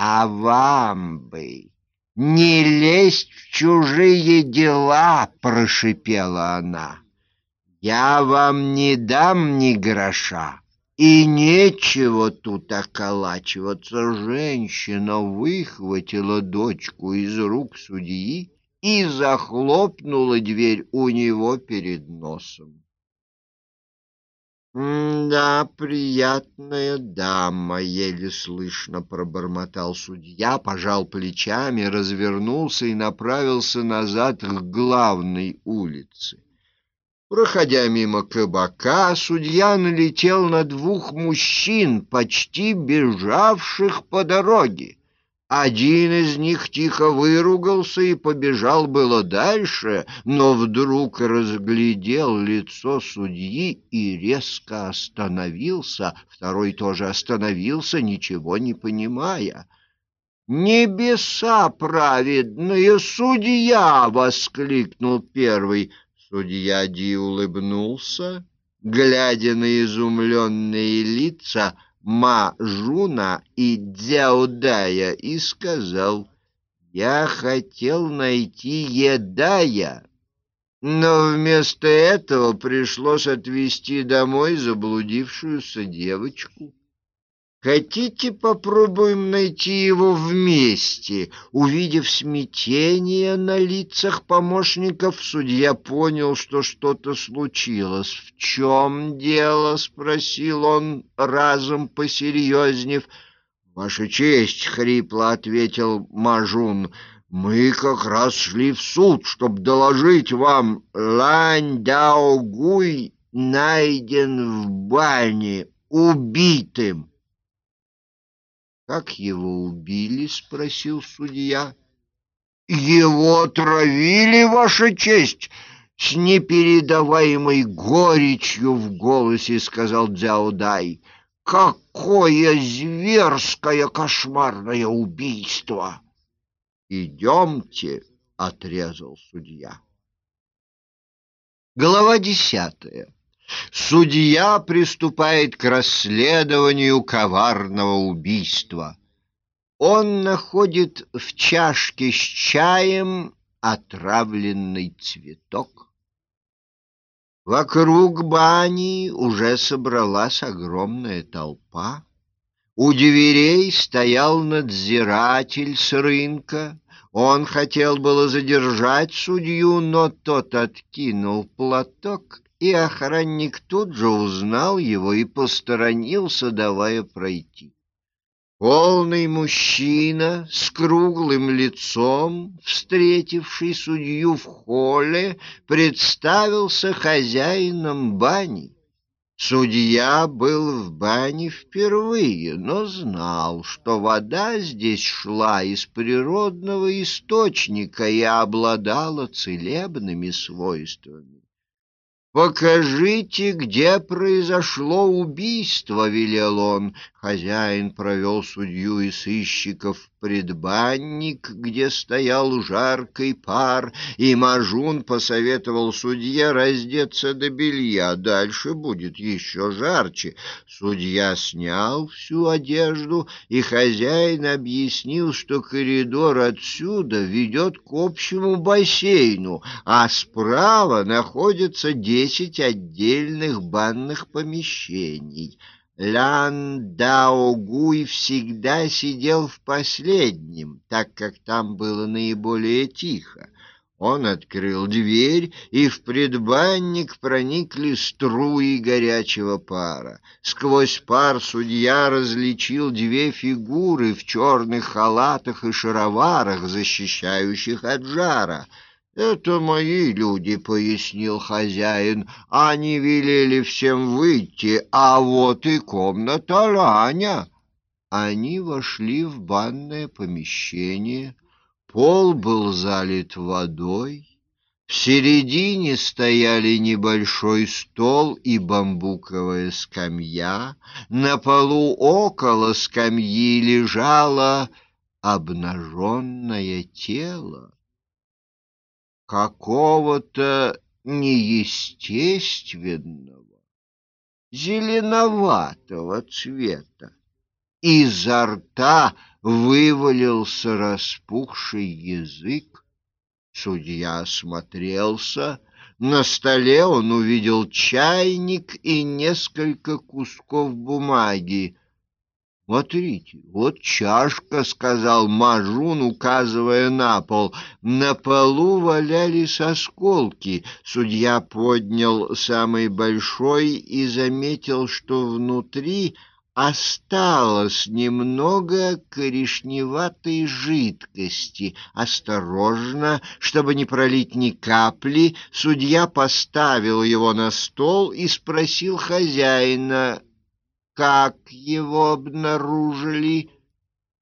А вам бы не лезть в чужие дела, прошипела она. Я вам не дам ни гроша. И нечего тут околачиваться. Женщина выхватила дочку из рук судьи и захлопнула дверь у него перед носом. «Да, приятная дама», — еле слышно пробормотал судья, пожал плечами, развернулся и направился назад к главной улице. Проходя мимо кабака, судья налетел на двух мужчин, почти бежавших по дороге. Один из них тихо выругался и побежал было дальше, но вдруг разглядел лицо судьи и резко остановился. Второй тоже остановился, ничего не понимая. «Небеса праведные, судья!» — воскликнул первый. Судья Ди улыбнулся, глядя на изумленные лица Ма-Жуна и Дзяудая, и сказал, «Я хотел найти Едая, но вместо этого пришлось отвезти домой заблудившуюся девочку». Хотите, попробуем найти его вместе? Увидев смятение на лицах помощников, судья понял, что что-то случилось. В чем дело? спросил он, разом посерьезнев. Ваша честь, хрипло ответил Мажун. Мы как раз шли в суд, чтобы доложить вам, Лань Дао Гуй найден в бане убитым. Как его убили? спросил судья. Его отравили, ваша честь, с непередаваемой горечью в голосе сказал Дзяудай. Какое зверское кошмарное убийство! Идемте, отрезал судья. Глава десятая. Судья приступает к расследованию коварного убийства. Он находит в чашке с чаем отравленный цветок. Вокруг бани уже собралась огромная толпа. У дверей стоял надзиратель с рынка. Он хотел было задержать судью, но тот откинул платок и охранник тут же узнал его и посторонился, давая пройти. Полный мужчина с круглым лицом, встретивший судью в холле, представился хозяином бани. Судья был в бане впервые, но знал, что вода здесь шла из природного источника и обладала целебными свойствами. «Покажите, где произошло убийство», — велел он. Хозяин провел судью и сыщиков в предбанник, где стоял жаркий пар, и Мажун посоветовал судье раздеться до белья, дальше будет еще жарче. Судья снял всю одежду, и хозяин объяснил, что коридор отсюда ведет к общему бассейну, а справа находится десять отдельных банных помещений. Лян Даогуй всегда сидел в последнем, так как там было наиболее тихо. Он открыл дверь, и в предбанник проникли струи горячего пара. Сквозь пар судья различил две фигуры в черных халатах и шароварах, защищающих от жара — «Это мои люди», — пояснил хозяин. «Они велели всем выйти, а вот и комната Ланя». Они вошли в банное помещение. Пол был залит водой. В середине стояли небольшой стол и бамбуковая скамья. На полу около скамьи лежало обнаженное тело какого-то неестественного, зеленоватого цвета. Изо рта вывалился распухший язык. Судья осмотрелся. На столе он увидел чайник и несколько кусков бумаги. «Смотрите, вот чашка», — сказал Мажун, указывая на пол. На полу валялись осколки. Судья поднял самый большой и заметил, что внутри осталось немного коричневатой жидкости. Осторожно, чтобы не пролить ни капли, судья поставил его на стол и спросил хозяина как его обнаружили?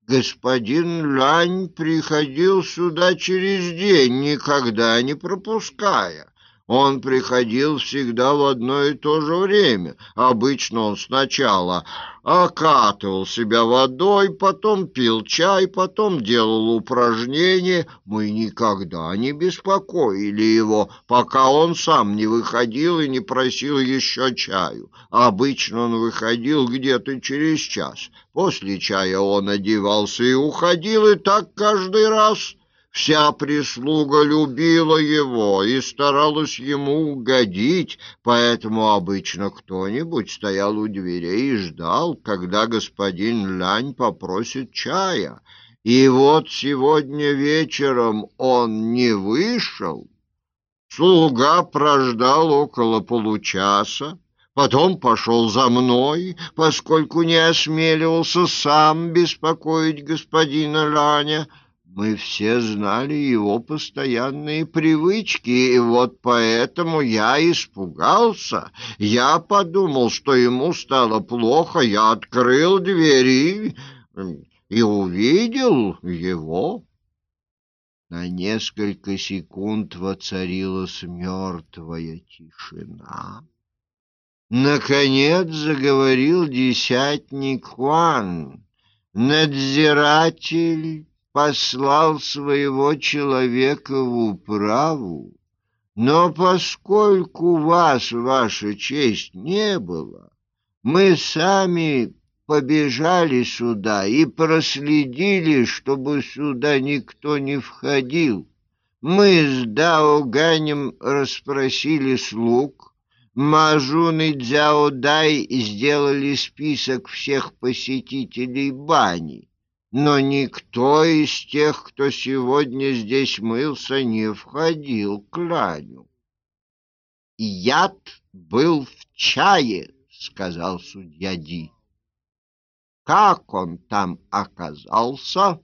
Господин Лань приходил сюда через день, никогда не пропуская. Он приходил всегда в одно и то же время. Обычно он сначала окатывал себя водой, потом пил чай, потом делал упражнения. Мы никогда не беспокоили его, пока он сам не выходил и не просил еще чаю. Обычно он выходил где-то через час. После чая он одевался и уходил, и так каждый раз. Вся прислуга любила его и старалась ему угодить, поэтому обычно кто-нибудь стоял у дверей и ждал, когда господин Лань попросит чая. И вот сегодня вечером он не вышел. Слуга прождал около получаса, потом пошел за мной, поскольку не осмеливался сам беспокоить господина Ланя. Мы все знали его постоянные привычки, и вот поэтому я испугался. Я подумал, что ему стало плохо, я открыл двери и увидел его. На несколько секунд воцарилась мертвая тишина. Наконец заговорил десятник Хуан, надзиратель послал своего человека в управу, но поскольку вас, ваша честь, не было, мы сами побежали сюда и проследили, чтобы сюда никто не входил. Мы с Дао Ганем расспросили слуг, Мажун и Дзяо Дай сделали список всех посетителей бани но никто из тех, кто сегодня здесь мылся, не входил к Ланю. «Яд был в чае», — сказал судья Ди. «Как он там оказался?»